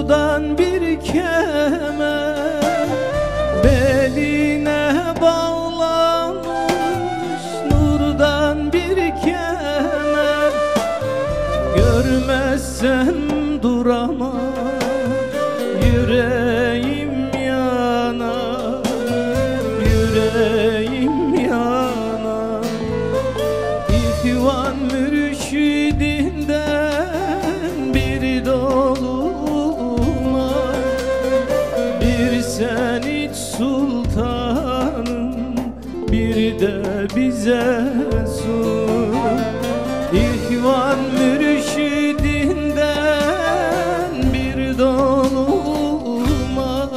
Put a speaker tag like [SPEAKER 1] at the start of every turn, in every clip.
[SPEAKER 1] sudan bir kemer Beline bağlamış nurdan bir kemer Görmezsem duramam yürek bir de bize sun İhvan mürşidinden bir doluma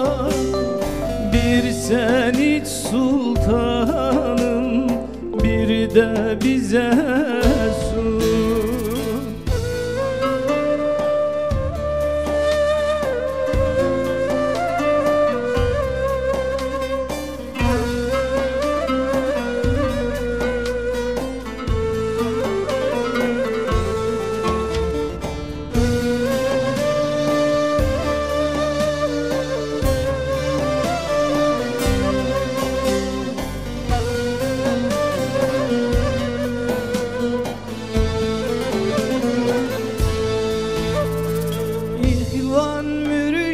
[SPEAKER 1] Bir sen iç sultanım bir de bize sun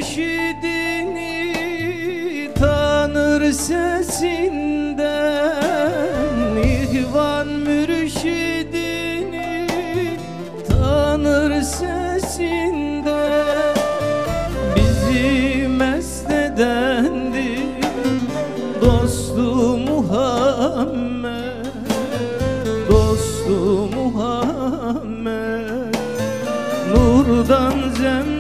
[SPEAKER 1] mürşidini tanır sesinden İhvan mürşidini tanır sesinden. Bizi mest edendi dostu Muhammed Dostu Muhammed. Nurdan zemzemleri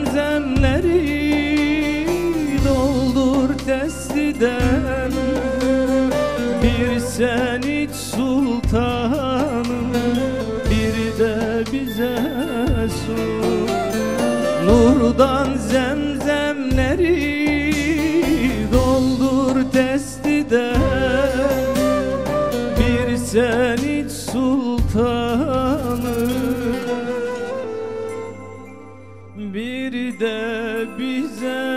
[SPEAKER 1] sen iç sultanım bir de bize sun Nurdan zemzemleri doldur testiden Bir sen iç sultanım bir de bize